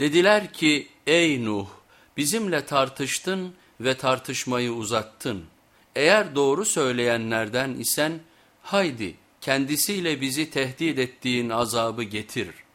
Dediler ki ey Nuh bizimle tartıştın ve tartışmayı uzattın. Eğer doğru söyleyenlerden isen haydi kendisiyle bizi tehdit ettiğin azabı getir.''